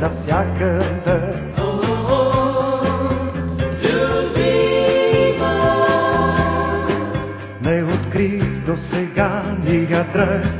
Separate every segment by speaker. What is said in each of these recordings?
Speaker 1: навсякъде. Не открих до сега ни адрес,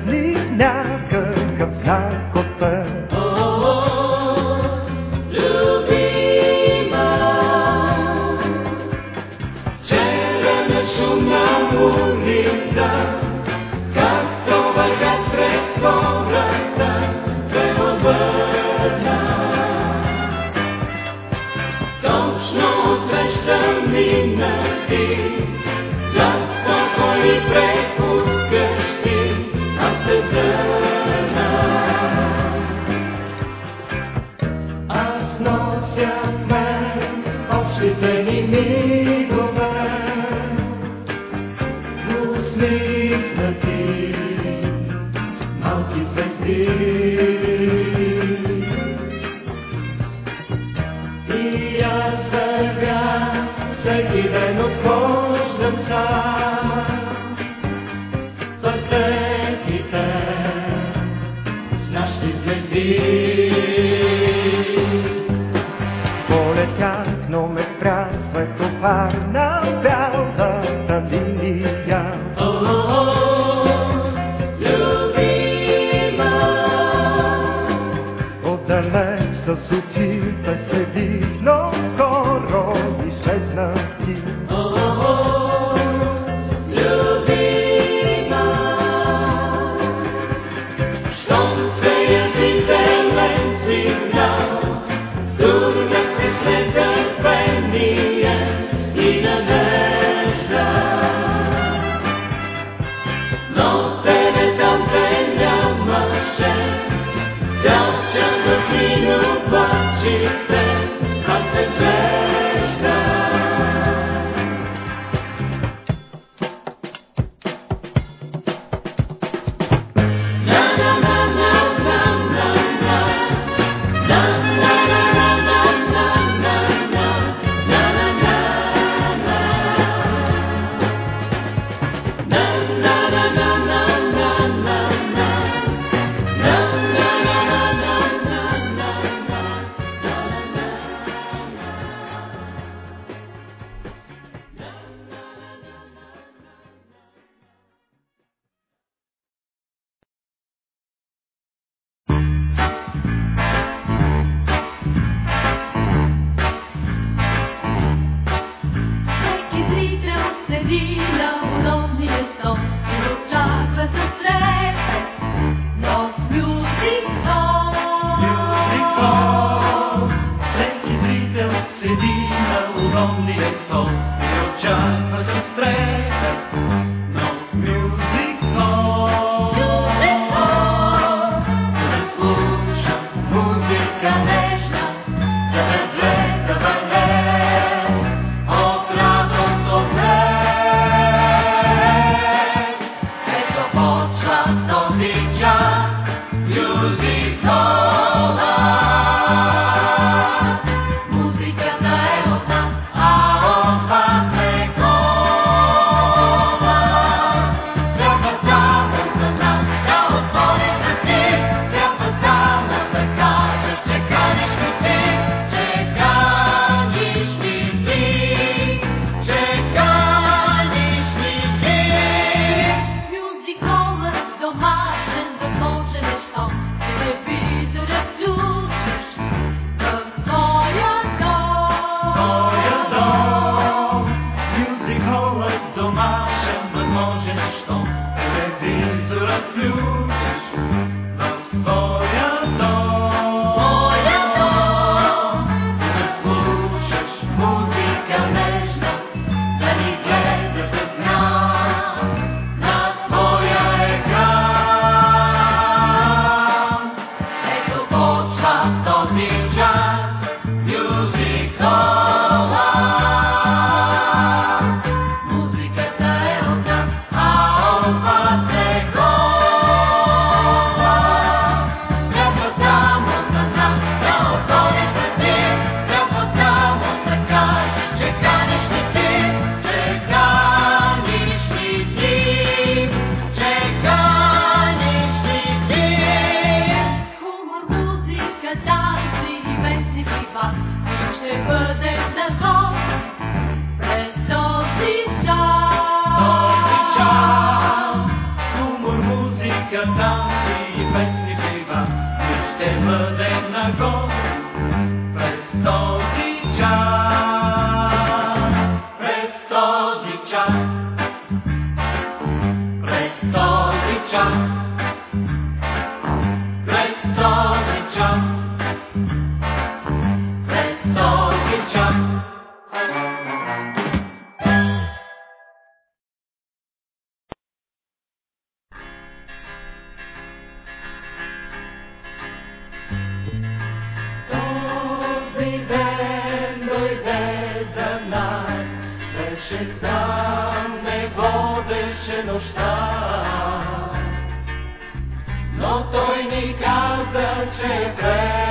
Speaker 1: serce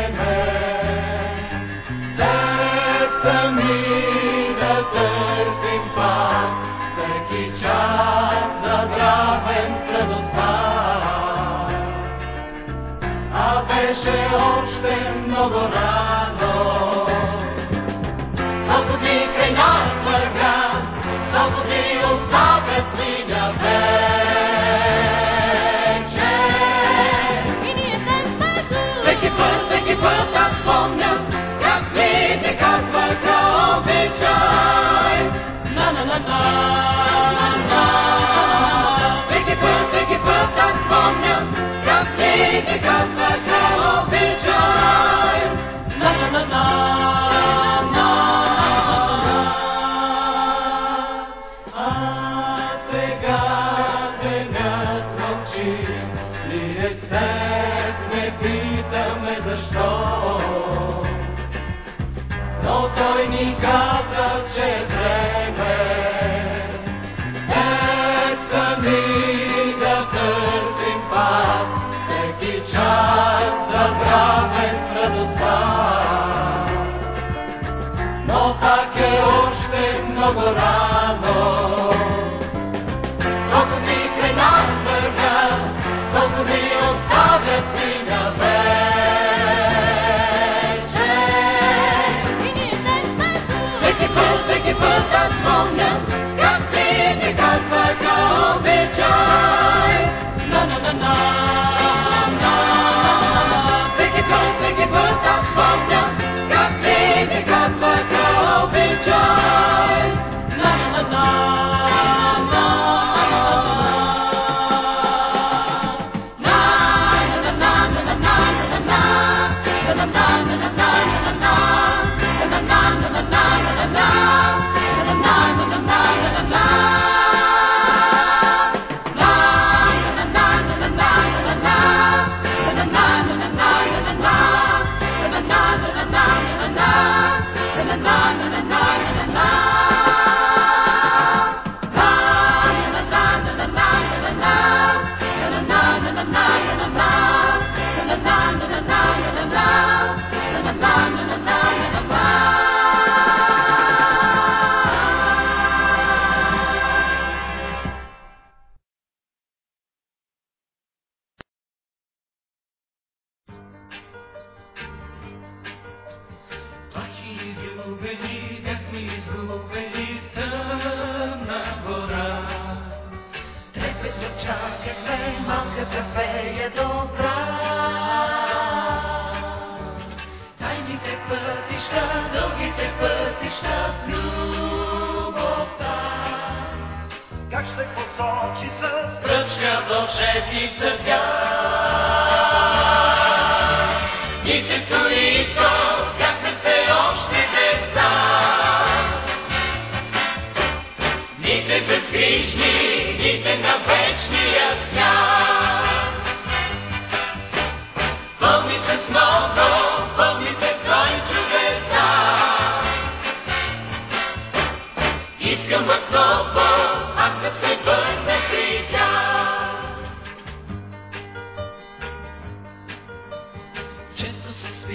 Speaker 1: Roberta from New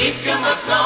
Speaker 1: If you é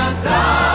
Speaker 1: Santa.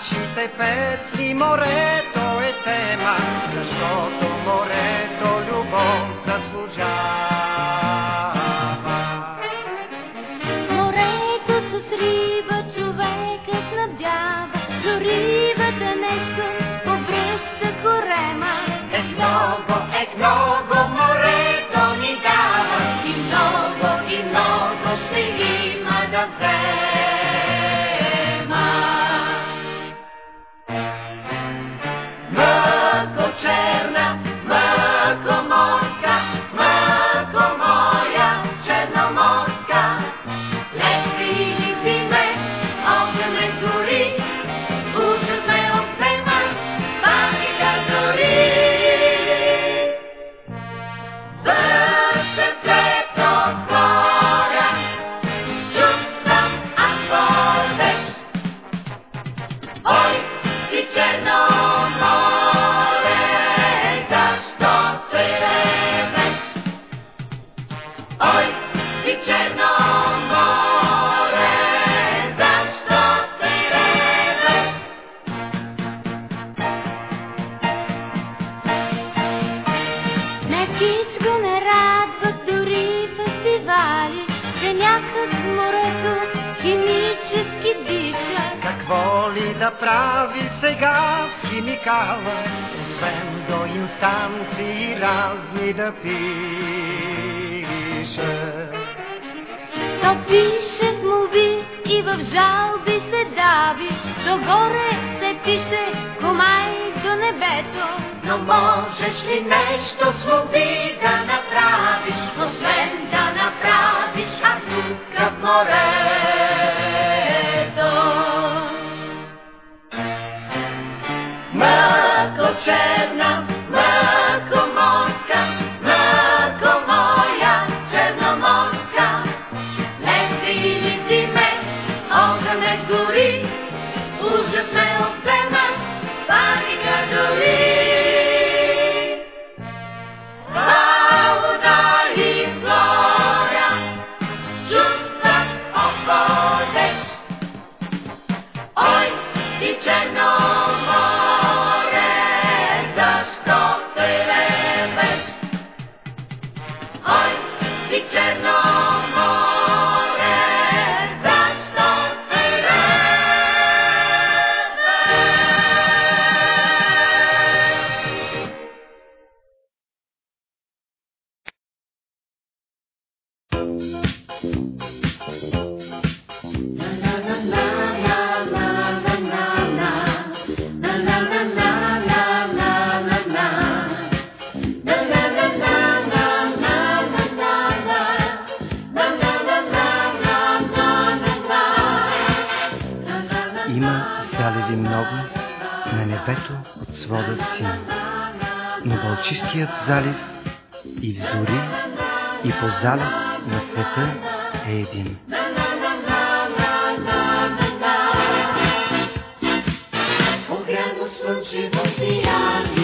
Speaker 2: нашите песни морето е тема, защото море
Speaker 3: Don't you want the answer?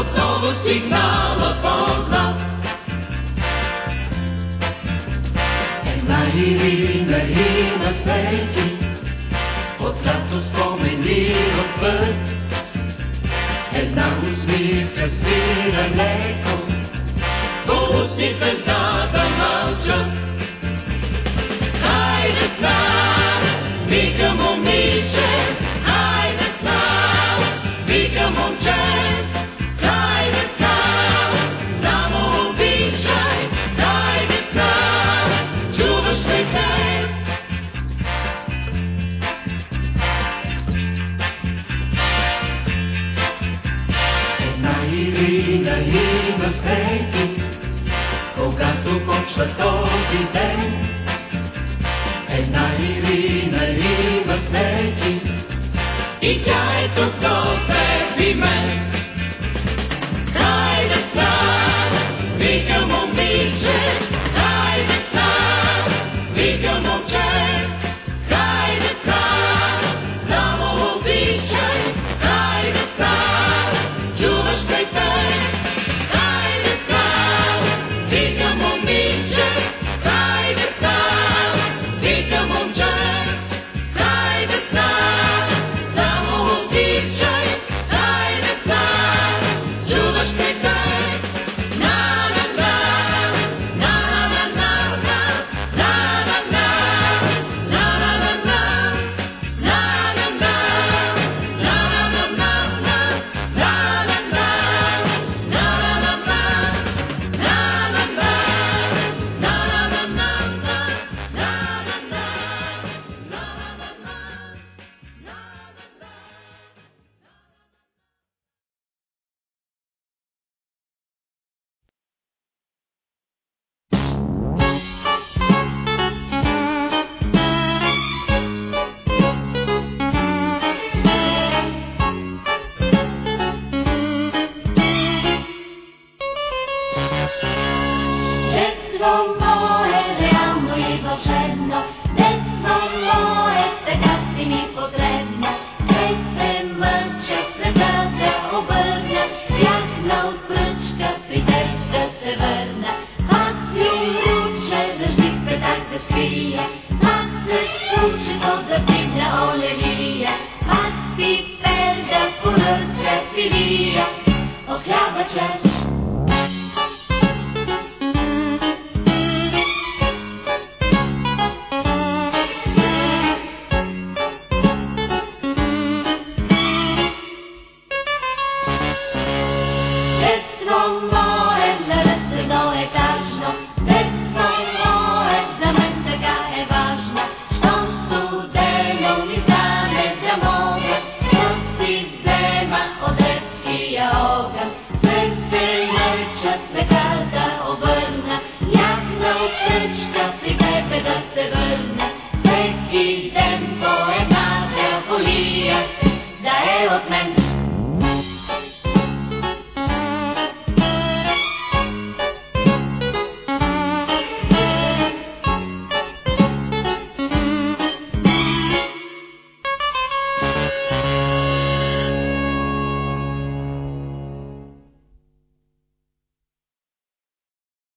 Speaker 1: op nou alle
Speaker 3: signalen van dat.
Speaker 1: En hierin hier in de hemel